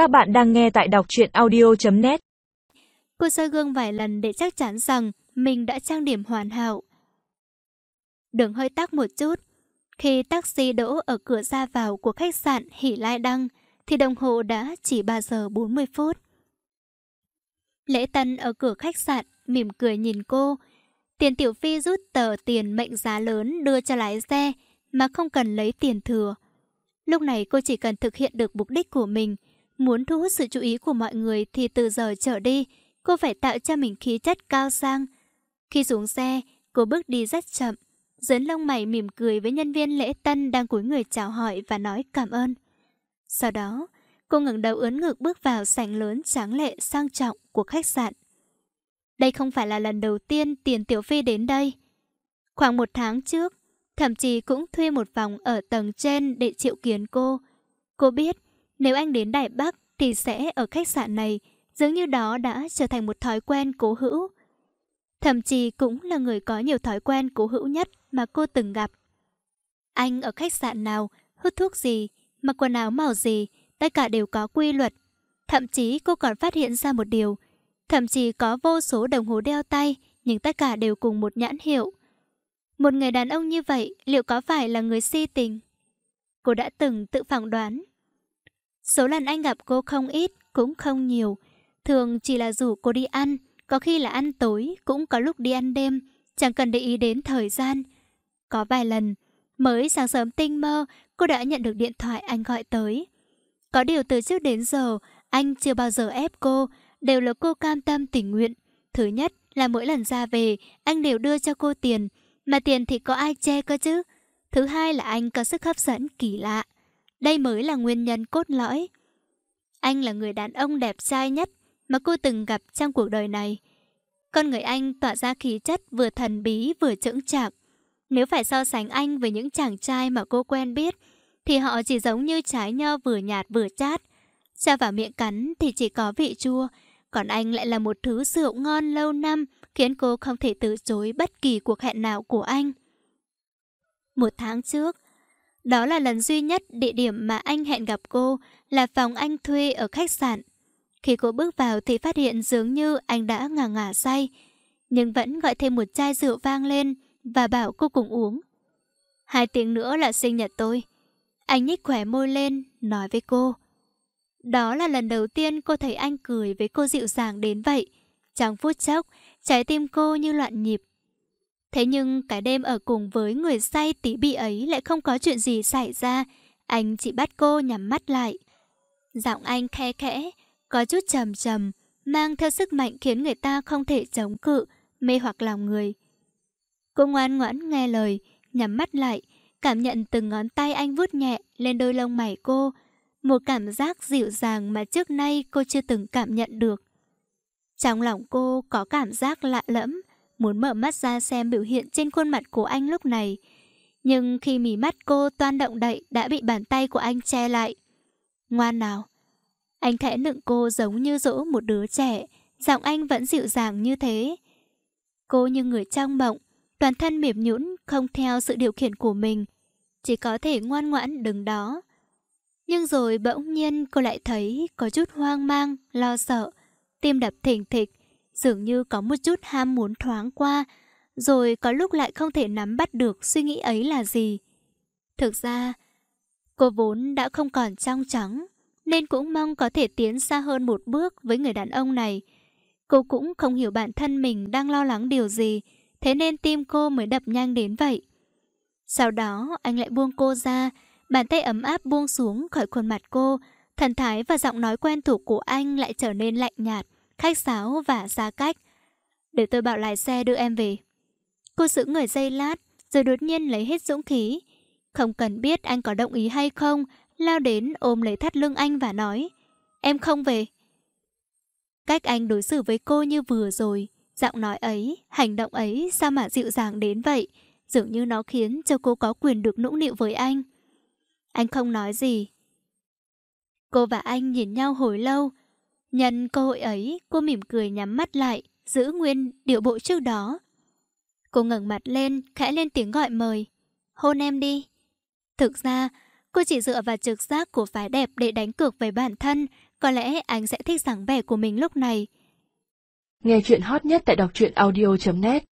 Các bạn đang nghe tại đọc truyện audio.net Cô soi gương vài lần để chắc chắn rằng mình đã trang điểm hoàn hảo. Đường hơi tắc một chút. Khi taxi đỗ ở cửa ra vào của khách sạn Hỷ Lai Đăng, thì đồng hồ đã chỉ 3 giờ 40 phút. Lễ Tân ở cửa khách sạn mỉm cười nhìn cô. Tiền Tiểu Phi rút tờ tiền mệnh giá lớn đưa cho lái xe mà không cần lấy tiền thừa. Lúc này cô chỉ cần thực hiện được mục đích của mình. Muốn thu hút sự chú ý của mọi người thì từ giờ trở đi, cô phải tạo cho mình khí chất cao sang. Khi xuống xe, cô bước đi rất chậm. Dấn lông mày mỉm cười với nhân viên lễ tân đang cúi người chào hỏi và nói cảm ơn. Sau đó, cô ngẩng đầu ướn ngực bước vào sảnh lớn tráng lệ sang trọng của khách sạn. Đây không phải là lần đầu tiên Tiền Tiểu Phi đến đây. Khoảng một tháng trước, thậm chí cũng thuê một phòng ở tầng trên để chịu kiến cô. Cô biết, nếu anh đến Đài Bắc thì sẽ ở khách sạn này, dường như đó đã trở thành một thói quen cố hữu. Thậm chí cũng là người có nhiều thói quen cố hữu nhất mà cô từng gặp. Anh ở khách sạn nào, hút thuốc gì, mặc quần áo màu gì, tất cả đều có quy luật. Thậm chí cô còn phát hiện ra một điều, thậm chí có vô số đồng hồ đeo tay, nhưng tất cả đều cùng một nhãn hiệu. Một người đàn ông như vậy liệu có phải là người si tình? Cô đã từng tự phỏng đoán. Số lần anh gặp cô không ít, cũng không nhiều. Thường chỉ là rủ cô đi ăn, có khi là ăn tối, cũng có lúc đi ăn đêm, chẳng cần để ý đến thời gian. Có vài lần, mới sáng sớm tinh mơ, cô đã nhận được điện thoại anh gọi tới. Có điều từ trước đến giờ, anh chưa bao giờ ép cô, đều là cô cam tâm tình nguyện. Thứ nhất là mỗi lần ra về, anh đều đưa cho cô tiền, mà tiền thì có ai che cơ chứ? Thứ hai là anh có sức hấp dẫn kỳ lạ. Đây mới là nguyên nhân cốt lõi. Anh là người đàn ông đẹp trai nhất mà cô từng gặp trong cuộc đời này. Con người anh tỏa ra khí chất vừa thần bí vừa chững chạc. Nếu phải so sánh anh với những chàng trai mà cô quen biết, thì họ chỉ giống như trái nho vừa nhạt vừa chát. Cho vào miệng cắn thì chỉ có vị chua, còn anh lại là một thứ rượu ngon lâu năm, khiến cô không thể từ chối bất kỳ cuộc hẹn nào của anh. Một tháng trước, đó là lần duy nhất địa điểm mà anh hẹn gặp cô là phòng anh thuê ở khách sạn. Khi cô bước vào thì phát hiện dường như anh đã ngả ngả say, nhưng vẫn gọi thêm một chai rượu vang lên và bảo cô cùng uống. Hai tiếng nữa là sinh nhật tôi. Anh nhích khỏe môi lên, nói với cô. Đó là lần đầu tiên cô thấy anh cười với cô dịu dàng đến vậy. Trong phút chốc, trái tim cô như loạn nhịp. Thế nhưng cái đêm ở cùng với người say tí bị ấy lại không có chuyện gì xảy ra. Anh chỉ bắt cô nhắm mắt lại. Giọng anh khe khẽ, có chút trầm trầm, mang theo sức mạnh khiến người ta không thể chống cự, mê hoặc lòng người. Cô ngoan ngoãn nghe lời, nhắm mắt lại, cảm nhận từng ngón tay anh vuốt nhẹ lên đôi lông mày cô. Một cảm giác dịu dàng mà trước nay cô chưa từng cảm nhận được. Trong lòng cô có cảm giác lạ lẫm, muốn mở mắt ra xem biểu hiện trên khuôn mặt của anh lúc này. Nhưng khi mí mắt cô toan động đậy đã bị bàn tay của anh che lại. Ngoan nào. Anh khẽ nựng cô giống như dỗ một đứa trẻ, giọng anh vẫn dịu dàng như thế. Cô như người trong mộng, toàn thân mềm nhũn không theo sự điều khiển của mình, chỉ có thể ngoan ngoãn đứng đó. Nhưng rồi bỗng nhiên cô lại thấy có chút hoang mang, lo sợ, tim đập thình thịch, dường như có một chút ham muốn thoáng qua, rồi có lúc lại không thể nắm bắt được suy nghĩ ấy là gì. Thực ra, cô vốn đã không còn trong trắng, nên cũng mong có thể tiến xa hơn một bước với người đàn ông này. Cô cũng không hiểu bản thân mình đang lo lắng điều gì, thế nên tim cô mới đập nhanh đến vậy. Sau đó, anh lại buông cô ra, bàn tay ấm áp buông xuống khỏi khuôn mặt cô, thần thái và giọng nói quen thuộc của anh lại trở nên lạnh nhạt khách sáo và xa cách. Để tôi bảo lái xe đưa em về. Cô giữ người dây lát, rồi đột nhiên lấy hết dũng khí. Không cần biết anh có đồng ý hay không, lao đến ôm lấy thắt lưng anh và nói, em không về. Cách anh đối xử với cô như vừa rồi, giọng nói ấy, hành động ấy sao mà dịu dàng đến vậy, dường như nó khiến cho cô có quyền được nũng nịu với anh. Anh không nói gì. Cô và anh nhìn nhau hồi lâu, Nhân cơ hội ấy, cô mỉm cười nhắm mắt lại, giữ nguyên điệu bộ trước đó. Cô ngẩng mặt lên, khẽ lên tiếng gọi mời. Hôn em đi. Thực ra, cô chỉ dựa vào trực giác của phái đẹp để đánh cược với bản thân, Có lẽ anh sẽ thích dáng vẻ của mình lúc này. Nghe chuyện hot nhất tại đọc truyện audio.net